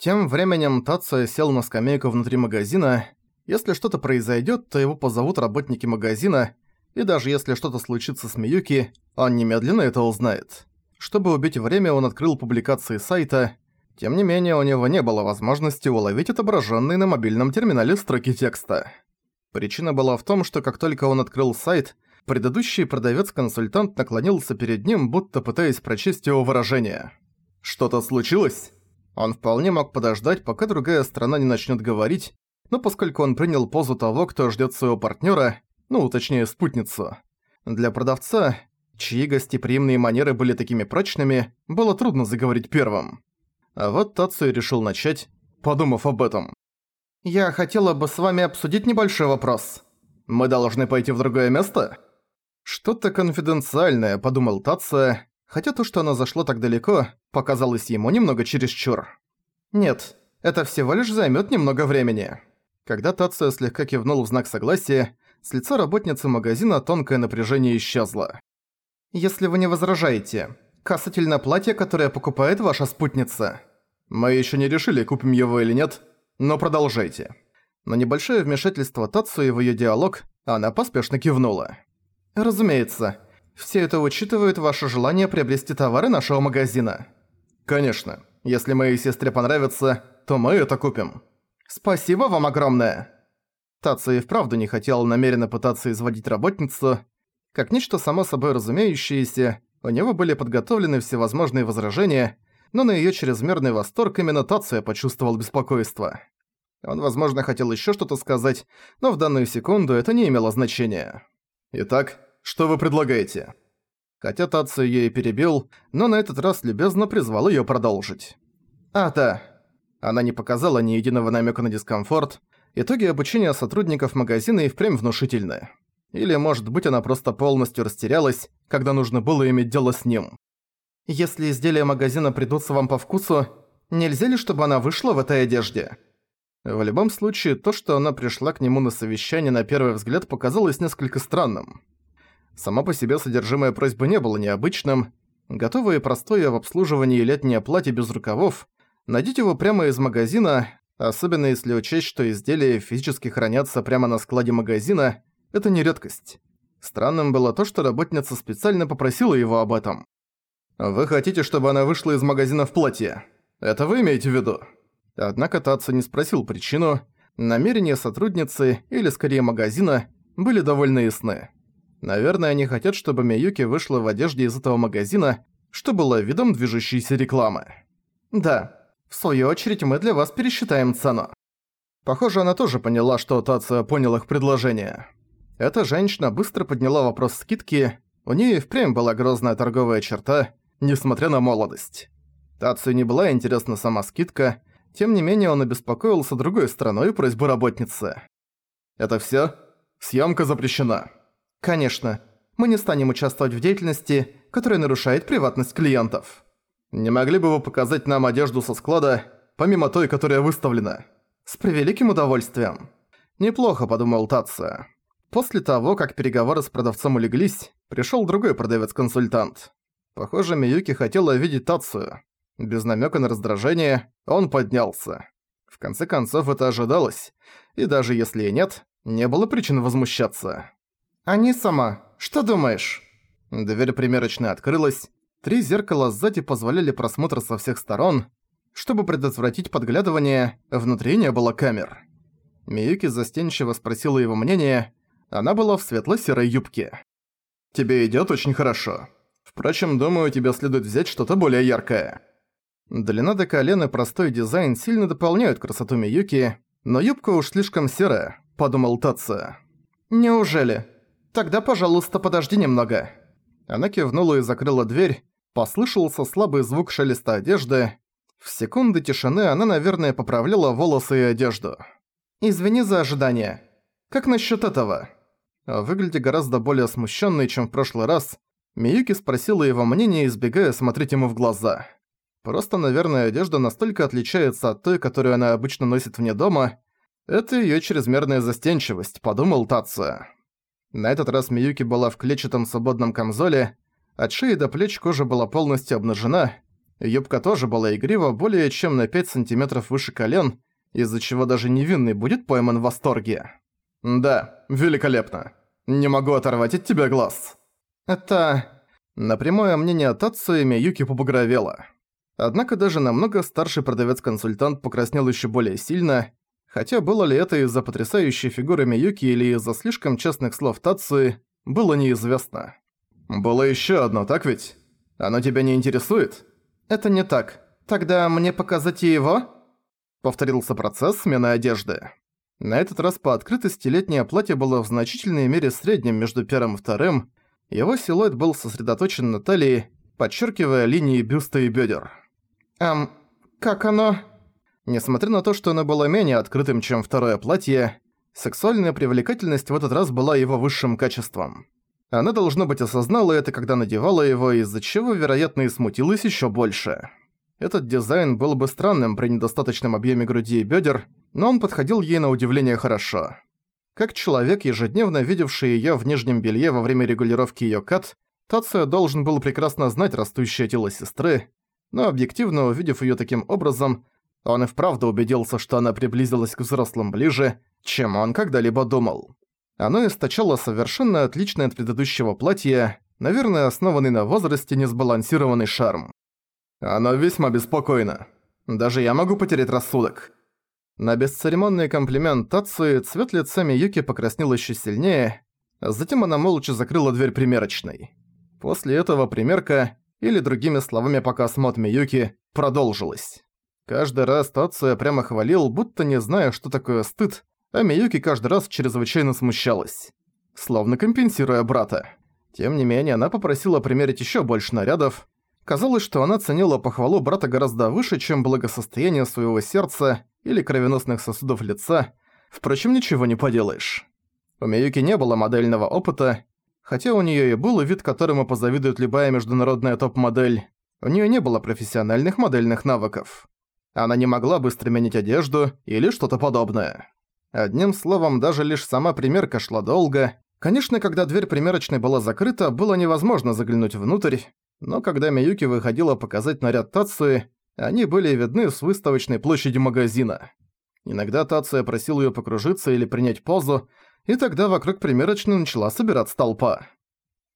Тем временем Тация сел на скамейку внутри магазина. Если что-то произойдет, то его позовут работники магазина, и даже если что-то случится с Миюки, он немедленно это узнает. Чтобы убить время, он открыл публикации сайта. Тем не менее, у него не было возможности уловить отображенные на мобильном терминале строки текста. Причина была в том, что как только он открыл сайт, предыдущий продавец-консультант наклонился перед ним, будто пытаясь прочесть его выражение. «Что-то случилось?» Он вполне мог подождать, пока другая сторона не начнет говорить, но поскольку он принял позу того, кто ждет своего партнера, ну, точнее, спутницу, для продавца, чьи гостеприимные манеры были такими прочными, было трудно заговорить первым. А вот Тацию решил начать, подумав об этом. «Я хотела бы с вами обсудить небольшой вопрос. Мы должны пойти в другое место?» «Что-то конфиденциальное», — подумал Тация, хотя то, что оно зашло так далеко, показалось ему немного чересчур. «Нет, это всего лишь займет немного времени». Когда Тация слегка кивнул в знак согласия, с лица работницы магазина тонкое напряжение исчезло. «Если вы не возражаете, касательно платья, которое покупает ваша спутница. Мы еще не решили, купим его или нет, но продолжайте». На небольшое вмешательство Тацию в её диалог она поспешно кивнула. «Разумеется. Все это учитывает ваше желание приобрести товары нашего магазина». «Конечно. Если моей сестре понравится, то мы это купим». «Спасибо вам огромное!» Тацу и вправду не хотел намеренно пытаться изводить работницу. Как нечто само собой разумеющееся, у него были подготовлены всевозможные возражения, но на её чрезмерный восторг именно Тацуя почувствовал беспокойство. Он, возможно, хотел ещё что-то сказать, но в данную секунду это не имело значения. «Итак, что вы предлагаете?» Хотя Тацу её и перебил, но на этот раз любезно призвал её продолжить. «А, да». Она не показала ни единого намёка на дискомфорт. Итоги обучения сотрудников магазина и впрямь внушительны. Или, может быть, она просто полностью растерялась, когда нужно было иметь дело с ним. «Если изделия магазина придутся вам по вкусу, нельзя ли, чтобы она вышла в этой одежде?» В любом случае, то, что она пришла к нему на совещание на первый взгляд, показалось несколько странным. Само по себе содержимое просьбы не было необычным. Готовое и простое в обслуживании летнее платье без рукавов, надеть его прямо из магазина, особенно если учесть, что изделия физически хранятся прямо на складе магазина, это не редкость. Странным было то, что работница специально попросила его об этом. «Вы хотите, чтобы она вышла из магазина в платье? Это вы имеете в виду?» Однако Татсу не спросил причину. Намерения сотрудницы, или скорее магазина, были довольно ясны. Наверное, они хотят, чтобы Миюки вышла в одежде из этого магазина, что было видом движущейся рекламы. Да, в свою очередь мы для вас пересчитаем цену. Похоже, она тоже поняла, что Тация понял их предложение. Эта женщина быстро подняла вопрос скидки, у нее и впрямь была грозная торговая черта, несмотря на молодость. Тацию не была интересна сама скидка, тем не менее он обеспокоился другой стороной просьбы работницы. «Это всё? Съёмка запрещена». «Конечно. Мы не станем участвовать в деятельности, которая нарушает приватность клиентов». «Не могли бы вы показать нам одежду со склада, помимо той, которая выставлена?» «С превеликим удовольствием». «Неплохо», — подумал Татса. После того, как переговоры с продавцом улеглись, пришёл другой продавец-консультант. Похоже, Миюки хотела видеть Тацию. Без намека на раздражение он поднялся. В конце концов, это ожидалось. И даже если и нет, не было причин возмущаться. «Ани сама, что думаешь?» Дверь примерочной открылась. Три зеркала сзади позволяли просмотр со всех сторон. Чтобы предотвратить подглядывание, внутри не было камер. Миюки застенчиво спросила его мнение. Она была в светло-серой юбке. «Тебе идёт очень хорошо. Впрочем, думаю, тебе следует взять что-то более яркое». Длина до колена и простой дизайн сильно дополняют красоту Миюки, но юбка уж слишком серая, подумал Татца. «Неужели? Тогда, пожалуйста, подожди немного». Она кивнула и закрыла дверь, послышался слабый звук шелеста одежды. В секунды тишины она, наверное, поправляла волосы и одежду. «Извини за ожидание. Как насчет этого?» Выглядя гораздо более смущенной, чем в прошлый раз, Миюки спросила его мнение, избегая смотреть ему в глаза. Просто, наверное, одежда настолько отличается от той, которую она обычно носит вне дома. Это её чрезмерная застенчивость, подумал Татсо. На этот раз Миюки была в клетчатом свободном камзоле, от шеи до плеч кожа была полностью обнажена. Юбка тоже была игрива более чем на 5 сантиметров выше колен, из-за чего даже невинный будет пойман в восторге. «Да, великолепно. Не могу оторвать от тебя глаз». Это... На прямое мнение Тацуи Миюки побагровела. Однако даже намного старший продавец-консультант покраснел еще более сильно, хотя было ли это из-за потрясающей фигуры Миюки или из-за слишком честных слов Тацуи, было неизвестно. «Было еще одно, так ведь? Оно тебя не интересует?» «Это не так. Тогда мне показать и его?» Повторился процесс смены одежды. На этот раз по открытости летнее платье было в значительной мере средним между первым и вторым. Его силуэт был сосредоточен на талии, подчеркивая линии бюста и бедер. «Эм, как оно?» Несмотря на то, что оно было менее открытым, чем второе платье, сексуальная привлекательность в этот раз была его высшим качеством. Она, должно быть, осознала это, когда надевала его, из-за чего, вероятно, и смутилась ещё больше. Этот дизайн был бы странным при недостаточном объеме груди и бёдер, но он подходил ей на удивление хорошо. Как человек, ежедневно видевший её в нижнем белье во время регулировки её кат, Тацио должен был прекрасно знать растущее тело сестры, но объективно увидев её таким образом, он и вправду убедился, что она приблизилась к взрослым ближе, чем он когда-либо думал. Оно источало совершенно отличное от предыдущего платья, наверное, основанный на возрасте несбалансированный шарм. Оно весьма беспокойно. Даже я могу потерять рассудок. На бесцеремонный комплимент Тацуи цвет лица Миюки покраснел еще сильнее, затем она молча закрыла дверь примерочной. После этого примерка, или другими словами показ мод Миюки, продолжилась. Каждый раз Тацуя прямо хвалил, будто не зная, что такое стыд, а Миюки каждый раз чрезвычайно смущалась, словно компенсируя брата. Тем не менее, она попросила примерить ещё больше нарядов. Казалось, что она ценила похвалу брата гораздо выше, чем благосостояние своего сердца или кровеносных сосудов лица. Впрочем, ничего не поделаешь. У Миюки не было модельного опыта, хотя у неё и был вид, которому позавидует любая международная топ-модель. У неё не было профессиональных модельных навыков. Она не могла быстро менять одежду или что-то подобное. Одним словом, даже лишь сама примерка шла долго. Конечно, когда дверь примерочной была закрыта, было невозможно заглянуть внутрь, но когда Миюки выходила показать наряд Тацуи, они были видны с выставочной площади магазина. Иногда Тацуя просил её покружиться или принять позу, и тогда вокруг примерочной начала собираться толпа.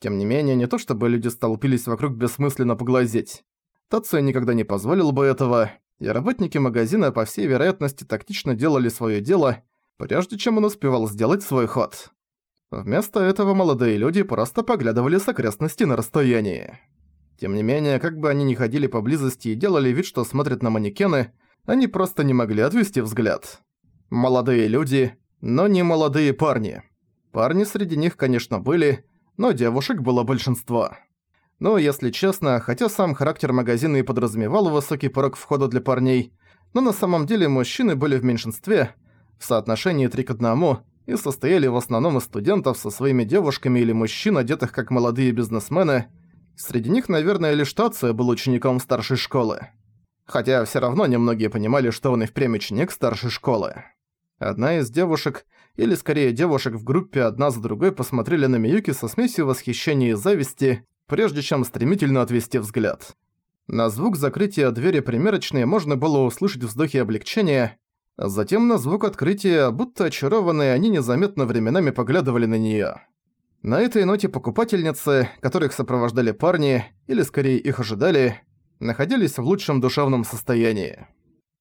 Тем не менее, не то чтобы люди столпились вокруг бессмысленно поглазеть. Тацуя никогда не позволил бы этого, и работники магазина, по всей вероятности, тактично делали своё дело, прежде чем он успевал сделать свой ход. Вместо этого молодые люди просто поглядывали с окрестности на расстоянии. Тем не менее, как бы они ни ходили поблизости и делали вид, что смотрят на манекены, они просто не могли отвести взгляд. Молодые люди, но не молодые парни. Парни среди них, конечно, были, но девушек было большинство. Но, если честно, хотя сам характер магазина и подразумевал высокий порог входа для парней, но на самом деле мужчины были в меньшинстве, в соотношении 3 к 1 и состояли в основном из студентов со своими девушками или мужчин, одетых как молодые бизнесмены. Среди них, наверное, лишь Тация был учеником старшей школы. Хотя все равно немногие понимали, что он и впрямь ученик старшей школы. Одна из девушек, или скорее девушек в группе одна за другой посмотрели на Миюки со смесью восхищения и зависти, прежде чем стремительно отвести взгляд. На звук закрытия двери примерочной можно было услышать вздохи облегчения, Затем на звук открытия, будто очарованные, они незаметно временами поглядывали на неё. На этой ноте покупательницы, которых сопровождали парни, или скорее их ожидали, находились в лучшем душевном состоянии.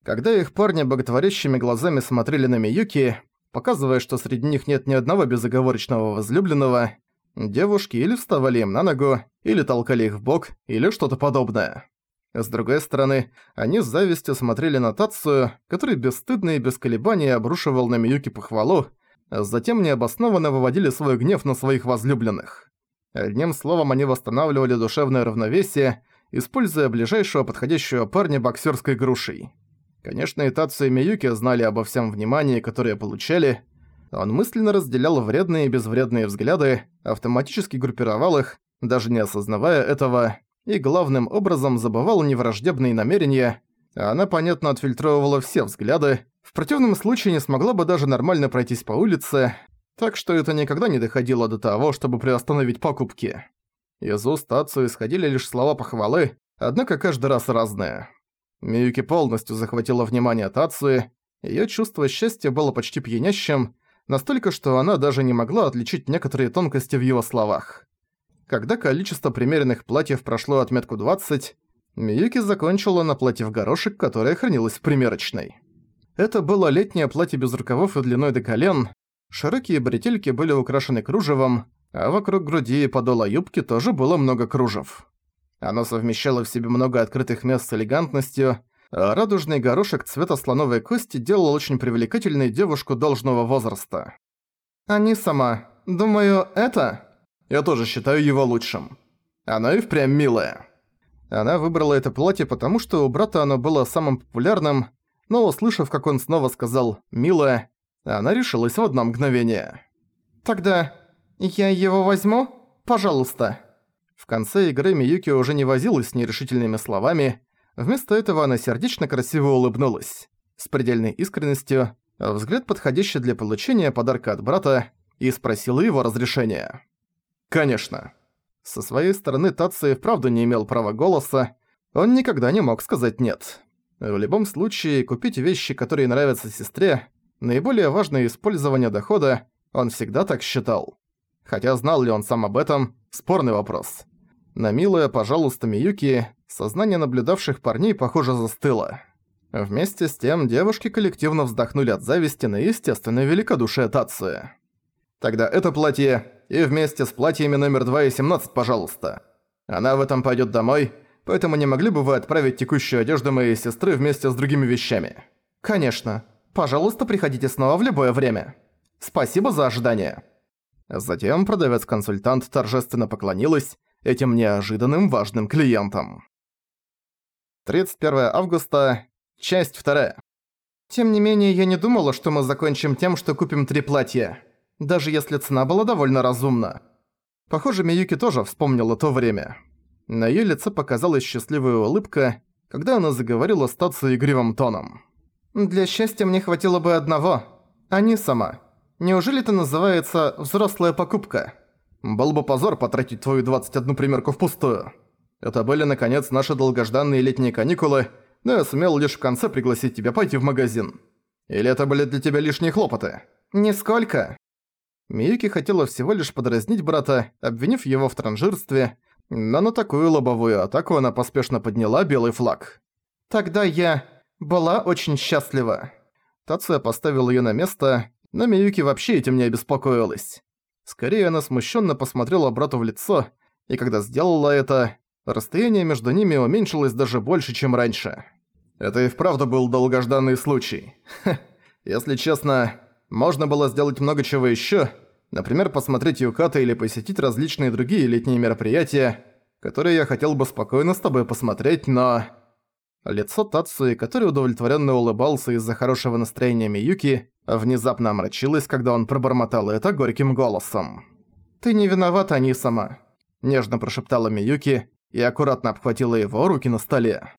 Когда их парни боготворящими глазами смотрели на Миюки, показывая, что среди них нет ни одного безоговорочного возлюбленного, девушки или вставали им на ногу, или толкали их в бок, или что-то подобное. С другой стороны, они с завистью смотрели на Тацию, который бесстыдно и без колебаний обрушивал на Миюки похвалу, а затем необоснованно выводили свой гнев на своих возлюбленных. Одним словом, они восстанавливали душевное равновесие, используя ближайшего подходящего парня боксерской грушей. Конечно, и Тацию и Миюки знали обо всем внимании, которое получали. Он мысленно разделял вредные и безвредные взгляды, автоматически группировал их, даже не осознавая этого, и главным образом забывал невраждебные намерения, а она, понятно, отфильтровывала все взгляды, в противном случае не смогла бы даже нормально пройтись по улице, так что это никогда не доходило до того, чтобы приостановить покупки. Из уст Ацу исходили лишь слова похвалы, однако каждый раз разное. Миюки полностью захватила внимание Тацуи, её чувство счастья было почти пьянящим, настолько, что она даже не могла отличить некоторые тонкости в его словах. Когда количество примеренных платьев прошло отметку 20, Миюки закончила на платье в горошек, которое хранилось в примерочной. Это было летнее платье без рукавов и длиной до колен, широкие бретельки были украшены кружевом, а вокруг груди и подола юбки тоже было много кружев. Оно совмещало в себе много открытых мест с элегантностью, а радужный горошек цвета слоновой кости делал очень привлекательной девушку должного возраста. «Они сама. Думаю, это...» «Я тоже считаю его лучшим. Она и впрямь милая». Она выбрала это платье, потому что у брата оно было самым популярным, но услышав, как он снова сказал «милая», она решилась в одно мгновение. «Тогда я его возьму? Пожалуйста». В конце игры Миюки уже не возилась с нерешительными словами, вместо этого она сердечно красиво улыбнулась. С предельной искренностью, взгляд подходящий для получения подарка от брата, и спросила его разрешения. «Конечно». Со своей стороны и вправду не имел права голоса, он никогда не мог сказать «нет». В любом случае, купить вещи, которые нравятся сестре, наиболее важное использование дохода, он всегда так считал. Хотя знал ли он сам об этом – спорный вопрос. На милое «пожалуйста, Миюки» сознание наблюдавших парней, похоже, застыло. Вместе с тем девушки коллективно вздохнули от зависти на естественное великодушие Тацуя. «Тогда это платье и вместе с платьями номер 2 и 17, пожалуйста. Она в этом пойдет домой, поэтому не могли бы вы отправить текущую одежду моей сестры вместе с другими вещами?» «Конечно. Пожалуйста, приходите снова в любое время. Спасибо за ожидание». Затем продавец-консультант торжественно поклонилась этим неожиданным важным клиентам. 31 августа, часть 2. Тем не менее, я не думала, что мы закончим тем, что купим три платья даже если цена была довольно разумна. Похоже, Миюки тоже вспомнила то время. На её лице показалась счастливая улыбка, когда она заговорила с Татсу игривым тоном. «Для счастья мне хватило бы одного, не сама. Неужели это называется «взрослая покупка»?» Был бы позор потратить твою 21 примерку впустую. Это были, наконец, наши долгожданные летние каникулы, но я сумел лишь в конце пригласить тебя пойти в магазин. Или это были для тебя лишние хлопоты? Нисколько. Миюки хотела всего лишь подразнить брата, обвинив его в транжирстве, но на такую лобовую атаку она поспешно подняла белый флаг. «Тогда я была очень счастлива». Тацуя поставил её на место, но Миюки вообще этим не обеспокоилась. Скорее, она смущенно посмотрела брату в лицо, и когда сделала это, расстояние между ними уменьшилось даже больше, чем раньше. Это и вправду был долгожданный случай. Ха, если честно, можно было сделать много чего ещё, например, посмотреть Юката или посетить различные другие летние мероприятия, которые я хотел бы спокойно с тобой посмотреть, но... Лицо Тацуи, который удовлетворенно улыбался из-за хорошего настроения Миюки, внезапно омрачилось, когда он пробормотал это горьким голосом. «Ты не виновата, Анисама», – нежно прошептала Миюки и аккуратно обхватила его руки на столе.